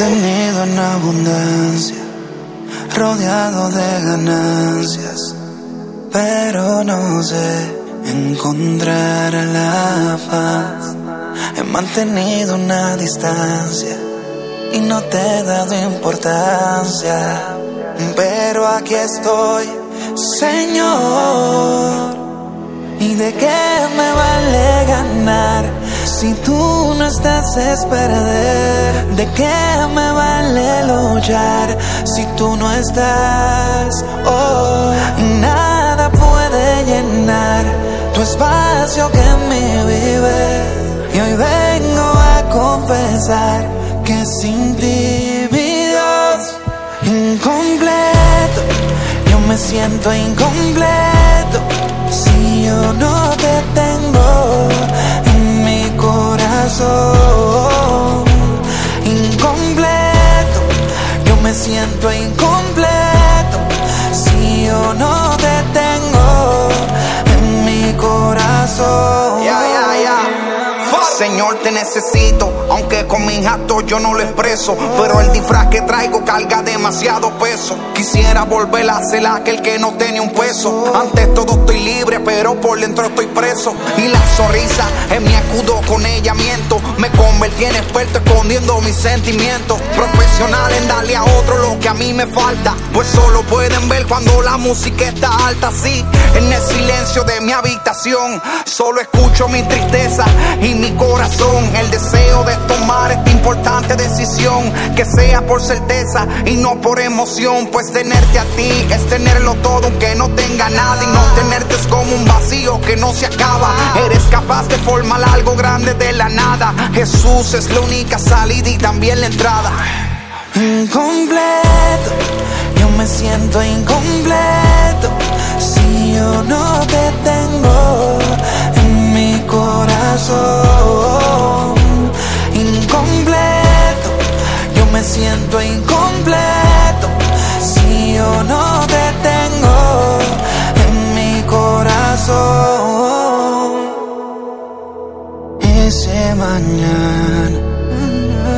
Mantenido en abundancia, rodeado de ganancias, pero no sé encontrar la paz. He mantenido una distancia y no te he dado importancia, pero aquí estoy, Señor. ¿Y de qué me vale ganar si tú no estás es? ¿De qué me vale luchar si tú no estás? Oh, nada puede llenar tu espacio que me vive. Y hoy vengo a confesar que sin ti, mi incompleto, yo me siento incompleto si yo no te tengo Señor, te necesito, aunque con mis actos yo no lo expreso. Pero el disfraz que traigo carga demasiado peso. Quisiera volver a ser aquel que no tenía un peso. Antes todo estoy libre, pero por dentro estoy preso. Y la sonrisa es mi escudo, con ella miento. Me convertí en experto escondiendo mis sentimientos. Profesional en darle a otro lo que a mí me falta. Pues solo pueden ver cuando la música está alta, sí. En el silencio de mi habitación, solo escucho mi tristeza y mi corazón. El deseo de tomar esta importante decisión, que sea por certeza y no por emoción. Pues tenerte a ti es tenerlo todo, aunque no tenga nada. Y no tenerte es como un vacío que no se acaba. Eres capaz de formar algo grande de la nada. Jesús es la única salida y también la entrada. Incompleto, yo me siento incompleto si yo no te tengo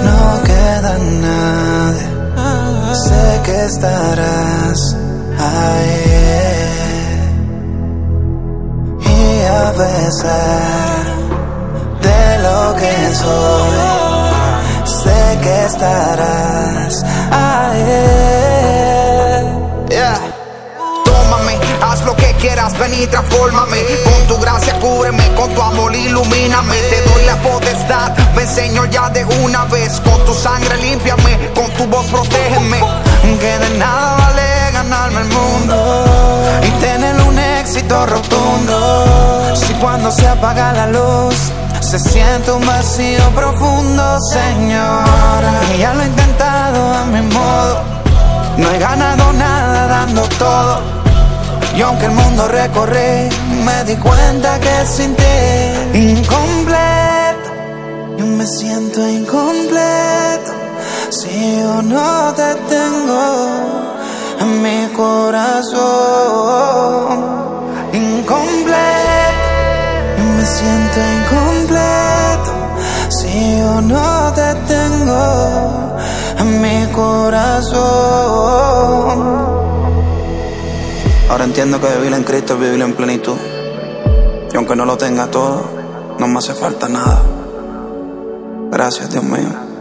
no queda nadie, sé que estarás ahí. Y a pesar de lo que soy, sé que estarás ahí. Quieras, ven y transfórmame. Con tu gracia cúbreme, con tu amor ilumíname. Te doy la potestad, ven Señor ya de una vez. Con tu sangre límpiame, con tu voz protégeme. Que de nada vale ganarme el mundo y tener un éxito rotundo. Si cuando se apaga la luz se siente un vacío profundo, Señor. Y ya lo he intentado a mi modo, no he ganado nada dando todo. Y aunque el mundo recorrí, me di cuenta que sin ti, incompleto, yo me siento incompleto. Si yo no te tengo en mi corazón, incompleto, yo me siento incompleto. Si yo no te tengo en mi corazón. Ahora entiendo que vivir en Cristo es vivir en plenitud. Y aunque no lo tenga todo, no me hace falta nada. Gracias, Dios mío.